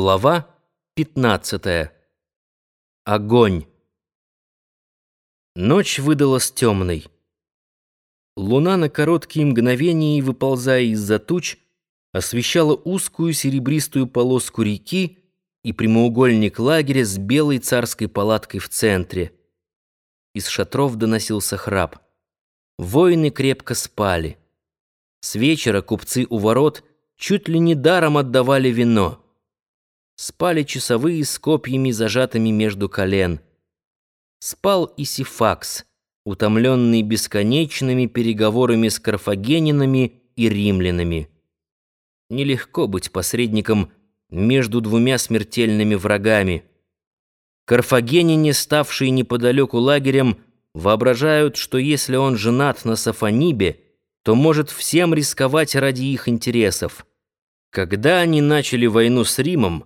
Глава 15. Огонь. Ночь выдалась темной. Луна на короткие мгновения, выползая из-за туч, освещала узкую серебристую полоску реки и прямоугольник лагеря с белой царской палаткой в центре. Из шатров доносился храп. Воины крепко спали. С вечера купцы у ворот чуть ли не даром отдавали вино спали часовые с копьями, зажатыми между колен. Спал и Сифакс, утомленный бесконечными переговорами с карфагенинами и римлянами. Нелегко быть посредником между двумя смертельными врагами. Карфагенине, ставшие неподалеку лагерем, воображают, что если он женат на Сафонибе, то может всем рисковать ради их интересов. Когда они начали войну с Римом,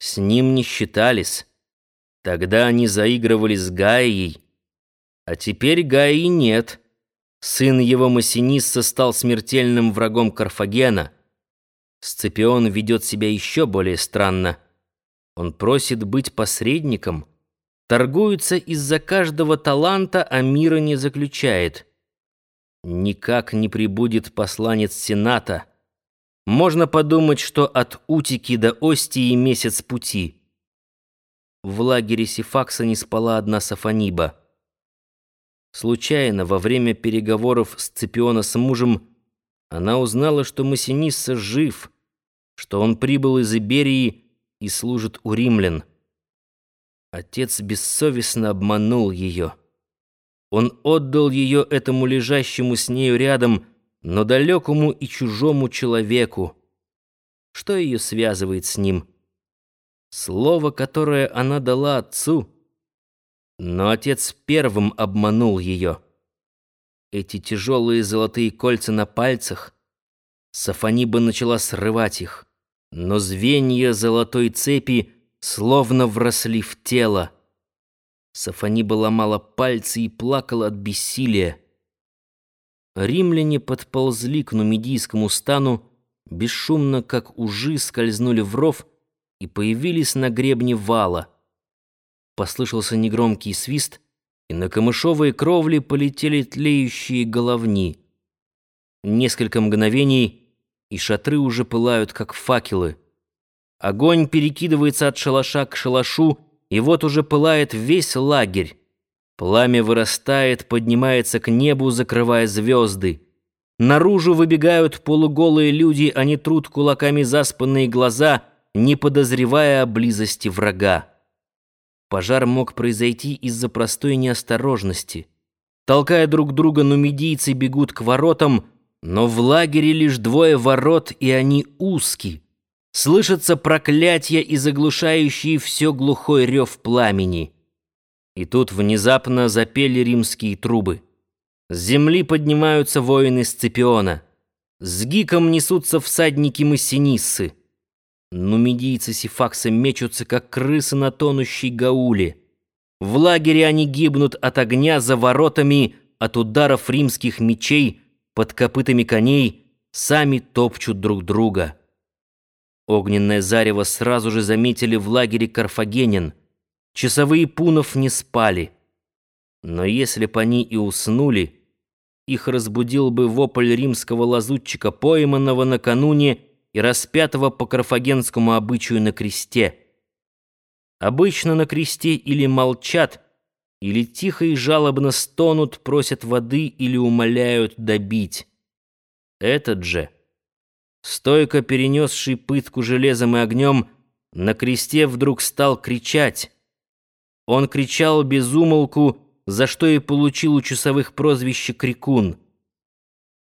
с ним не считались. Тогда они заигрывали с Гаей. А теперь Гаи нет. Сын его Массинисса стал смертельным врагом Карфагена. Сципион ведет себя еще более странно. Он просит быть посредником, торгуется из-за каждого таланта, а мира не заключает. Никак не прибудет посланец Сената — можно подумать, что от Утики до Остии месяц пути. В лагере Сифакса не спала одна Сафониба. Случайно, во время переговоров с Цепиона с мужем, она узнала, что Массинисса жив, что он прибыл из Иберии и служит у римлян. Отец бессовестно обманул ее. Он отдал ее этому лежащему с нею рядом, но далекому и чужому человеку. Что ее связывает с ним? Слово, которое она дала отцу. Но отец первым обманул ее. Эти тяжелые золотые кольца на пальцах. Сафониба начала срывать их, но звенья золотой цепи словно вросли в тело. Сафониба ломала пальцы и плакала от бессилия. Римляне подползли к нумидийскому стану, бесшумно, как ужи, скользнули в ров и появились на гребне вала. Послышался негромкий свист, и на камышовые кровли полетели тлеющие головни. Несколько мгновений, и шатры уже пылают, как факелы. Огонь перекидывается от шалаша к шалашу, и вот уже пылает весь лагерь. Пламя вырастает, поднимается к небу, закрывая звезды. Наружу выбегают полуголые люди, они трут кулаками заспанные глаза, не подозревая о близости врага. Пожар мог произойти из-за простой неосторожности. Толкая друг друга, нумидийцы бегут к воротам, но в лагере лишь двое ворот, и они узки. Слышатся проклятия и заглушающие все глухой рев пламени. И тут внезапно запели римские трубы. С земли поднимаются воины Сципиона. С гиком несутся всадники Массиниссы. Нумидийцы Сифакса мечутся, как крысы на тонущей гауле. В лагере они гибнут от огня за воротами, от ударов римских мечей, под копытами коней, сами топчут друг друга. Огненное зарево сразу же заметили в лагере карфагенин — Часовые пунов не спали. Но если б они и уснули, их разбудил бы вопль римского лазутчика, пойманного накануне и распятого по карфагенскому обычаю на кресте. Обычно на кресте или молчат, или тихо и жалобно стонут, просят воды или умоляют добить. Этот же, стойко перенесший пытку железом и огнем, на кресте вдруг стал кричать. Он кричал без умолку, за что и получил у часовых прозвище «Крикун».